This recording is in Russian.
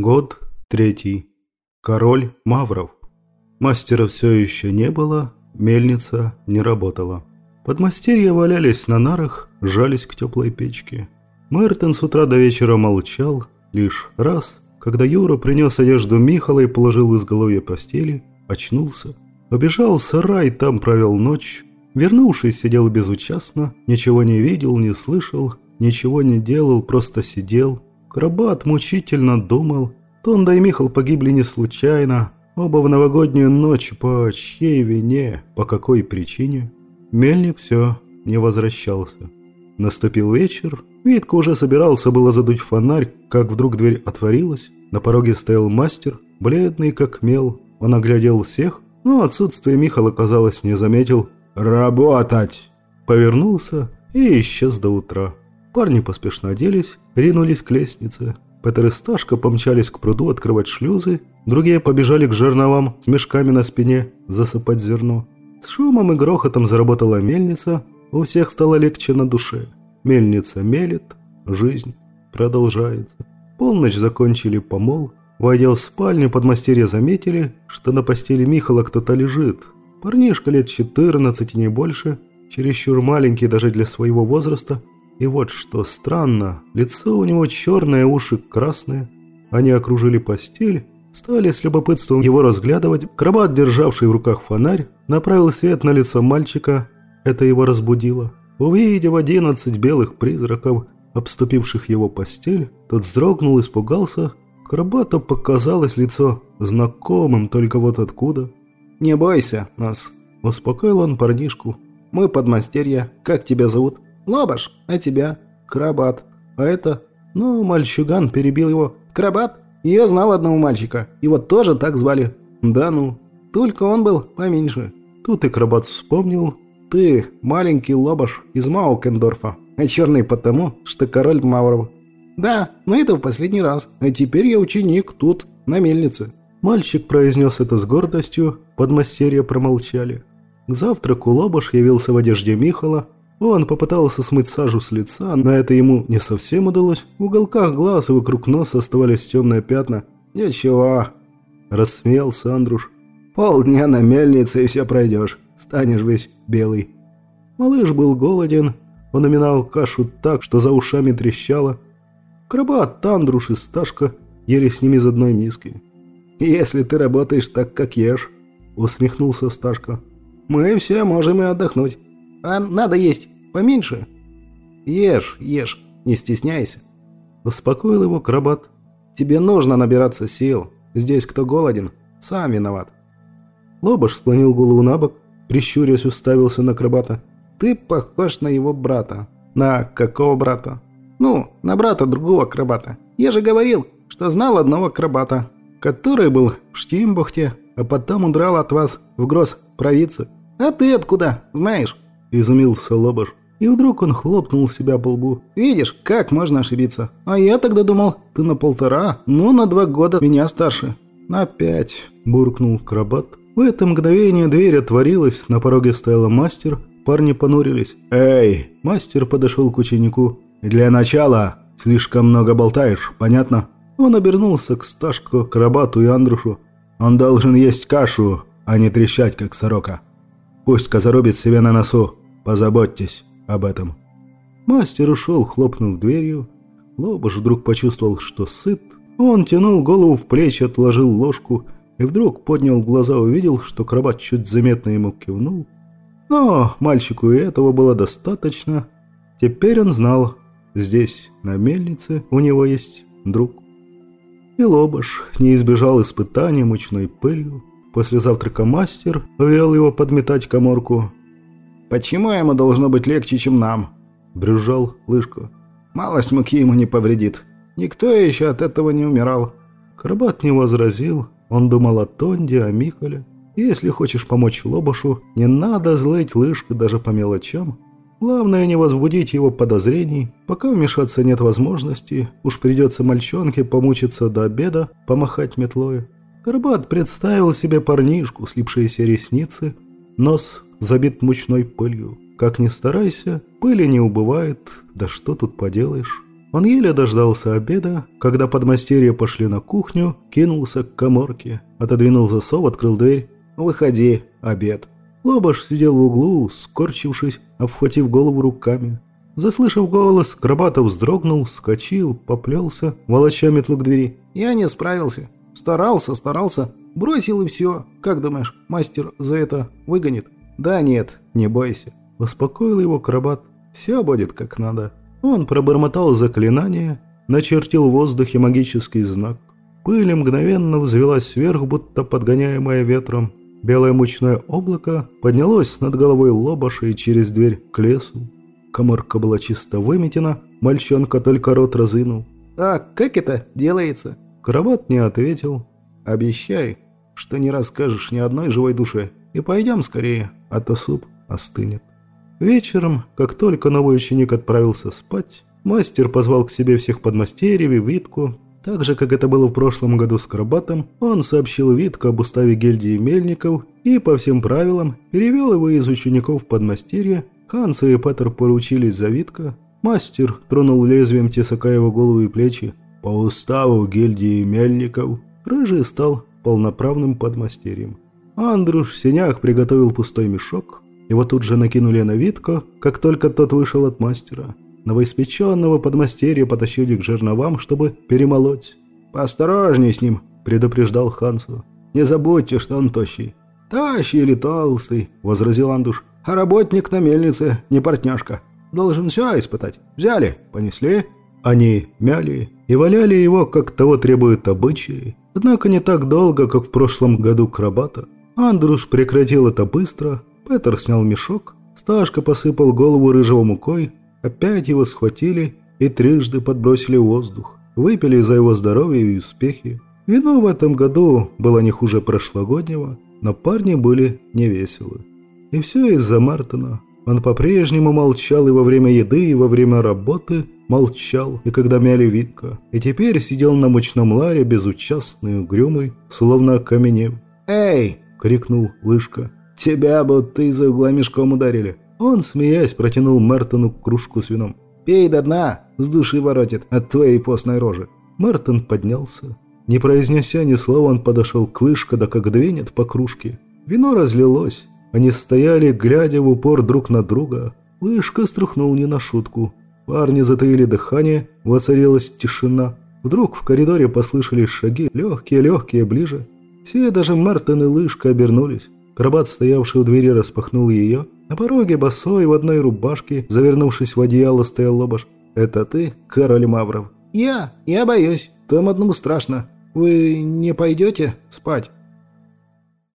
Год третий. Король Мавров. Мастера все еще не было, мельница не работала. Подмастерья валялись на нарах, жались к теплой печке. Мэртон с утра до вечера молчал, лишь раз, когда Юра принес одежду Михала и положил в изголовье постели, очнулся. Побежал в сарай, там провел ночь. Вернувшись, сидел безучастно, ничего не видел, не слышал, ничего не делал, просто сидел. Крабат мучительно думал. Тонда и Михал погибли не случайно, оба в новогоднюю ночь, по чьей вине, по какой причине. Мельник все не возвращался. Наступил вечер, Витка уже собирался было задуть фонарь, как вдруг дверь отворилась. На пороге стоял мастер, бледный как мел. Он оглядел всех, но отсутствие Михала, казалось, не заметил. «Работать!» Повернулся и исчез до утра. Парни поспешно оделись, ринулись к лестнице. Петер и Сташка помчались к пруду открывать шлюзы, другие побежали к жерновам с мешками на спине засыпать зерно. С шумом и грохотом заработала мельница, у всех стало легче на душе. Мельница мелет, жизнь продолжается. Полночь закончили помол. Войдя в спальню, подмастерья заметили, что на постели Михала кто-то лежит. Парнишка лет 14 и не больше, чересчур маленький даже для своего возраста. И вот что странно, лицо у него черное, уши красные. Они окружили постель, стали с любопытством его разглядывать. Крабат, державший в руках фонарь, направил свет на лицо мальчика. Это его разбудило. Увидев одиннадцать белых призраков, обступивших его постель, тот вздрогнул, испугался. Крабату показалось лицо знакомым, только вот откуда. «Не бойся нас», – успокоил он парнишку. «Мы подмастерья. Как тебя зовут?» «Лобаш. А тебя?» «Крабат. А это?» Ну, мальчуган перебил его. «Крабат? Я знал одного мальчика. Его тоже так звали». «Да ну. Только он был поменьше». Тут и Крабат вспомнил, ты маленький лобаш из Маукендорфа, а черный потому, что король Мавров. Да, но это в последний раз. А теперь я ученик тут, на мельнице. Мальчик произнес это с гордостью, подмастерья промолчали. К завтраку Лобаш явился в одежде Михала. Он попытался смыть сажу с лица, но это ему не совсем удалось. В уголках глаз и вокруг носа оставались темные пятна. «Ничего», – рассмеялся Андруш. «Полдня на мельнице и все пройдешь станешь весь белый». Малыш был голоден, он уминал кашу так, что за ушами трещало. Крабат, Тандруш и Сташка ели с ними из одной миски. «Если ты работаешь так, как ешь», — усмехнулся Сташка, — «мы все можем и отдохнуть. А надо есть поменьше». «Ешь, ешь, не стесняйся», — успокоил его Крабат. «Тебе нужно набираться сил. Здесь кто голоден, сам виноват». Лобаш склонил голову на бок, Прищурясь, уставился на крабата. «Ты похож на его брата». «На какого брата?» «Ну, на брата другого крабата. Я же говорил, что знал одного крабата, который был в Штимбухте, а потом удрал от вас в Гроз провидцы. А ты откуда, знаешь?» Изумился Лобаш. И вдруг он хлопнул себя по лбу. «Видишь, как можно ошибиться? А я тогда думал, ты на полтора, ну на два года меня старше». «На пять», – буркнул крабат, в это мгновение дверь отворилась, на пороге стояла мастер, парни понурились. «Эй!» Мастер подошел к ученику. «Для начала слишком много болтаешь, понятно?» Он обернулся к Сташку, Карабату и Андрушу. «Он должен есть кашу, а не трещать, как сорока. Пусть зарубит себе на носу, позаботьтесь об этом». Мастер ушел, хлопнув дверью. Лобаш вдруг почувствовал, что сыт. Он тянул голову в плечи, отложил ложку – и вдруг поднял глаза, увидел, что крабат чуть заметно ему кивнул. Но мальчику и этого было достаточно. Теперь он знал, здесь, на мельнице, у него есть друг. И Лобаш не избежал испытания мучной пылью. После завтрака мастер повел его подметать коморку. «Почему ему должно быть легче, чем нам?» – брюзжал Лышко. «Малость муки ему не повредит. Никто еще от этого не умирал». Крабат не возразил, он думал о Тонде, о Михале. Если хочешь помочь Лобашу, не надо злыть лыжку даже по мелочам. Главное не возбудить его подозрений. Пока вмешаться нет возможности, уж придется мальчонке помучиться до обеда, помахать метлой. Карбат представил себе парнишку, слипшиеся ресницы, нос забит мучной пылью. Как ни старайся, пыли не убывает, да что тут поделаешь. Он еле дождался обеда, когда подмастерья пошли на кухню, кинулся к коморке, отодвинул засов, открыл дверь. «Выходи, обед». Лобаш сидел в углу, скорчившись, обхватив голову руками. Заслышав голос, Крабатов вздрогнул, вскочил, поплелся, волоча метлу к двери. «Я не справился. Старался, старался. Бросил и все. Как думаешь, мастер за это выгонит?» «Да нет, не бойся». Успокоил его Крабат. «Все будет как надо». Он пробормотал заклинание, начертил в воздухе магический знак. Пыль мгновенно взвелась вверх, будто подгоняемая ветром. Белое мучное облако поднялось над головой лобаша и через дверь к лесу. Коморка была чисто выметена, мальчонка только рот разынул. «А как это делается?» Карабат не ответил. «Обещай, что не расскажешь ни одной живой душе. И пойдем скорее, а то суп остынет». Вечером, как только новый ученик отправился спать, мастер позвал к себе всех подмастерьев и Витку. Так же, как это было в прошлом году с Карабатом, он сообщил Витку об уставе гильдии мельников и, по всем правилам, перевел его из учеников в подмастерье. Ханса и Петер поручились за Витка. Мастер тронул лезвием тесака его голову и плечи. По уставу гильдии мельников Рыжий стал полноправным подмастерьем. Андруш в сенях приготовил пустой мешок, его тут же накинули на Витко, как только тот вышел от мастера. Новоиспеченного подмастерья потащили к жерновам, чтобы перемолоть. «Поосторожней с ним», — предупреждал Хансу. «Не забудьте, что он тощий». «Тощий или толстый», — возразил Андуш. «А работник на мельнице не партняшка. Должен все испытать. Взяли, понесли». Они мяли и валяли его, как того требует обычаи. Однако не так долго, как в прошлом году крабата. Андруш прекратил это быстро, Петр снял мешок, Сташка посыпал голову рыжего мукой, опять его схватили и трижды подбросили в воздух. Выпили за его здоровье и успехи. Вино в этом году было не хуже прошлогоднего, но парни были невеселы. И все из-за Мартина. Он по-прежнему молчал и во время еды, и во время работы молчал, и когда мяли Витка. И теперь сидел на мучном ларе безучастный, угрюмый, словно окаменев. «Эй!» — крикнул Лышка. «Тебя будто из-за угла мешком ударили». Он, смеясь, протянул Мартину кружку с вином. «Пей до дна, с души воротит от твоей постной рожи». Мартин поднялся. Не произнеся ни слова, он подошел к Лышка, да как двинет по кружке. Вино разлилось. Они стояли, глядя в упор друг на друга. Лышка струхнул не на шутку. Парни затаили дыхание, воцарилась тишина. Вдруг в коридоре послышались шаги, легкие-легкие, ближе. Все, даже Мартин и Лышка, обернулись. Крабат, стоявший у двери, распахнул ее. На пороге босой в одной рубашке, завернувшись в одеяло, стоял лобаш. «Это ты, король Мавров?» «Я? Я боюсь. Там одному страшно. Вы не пойдете спать?»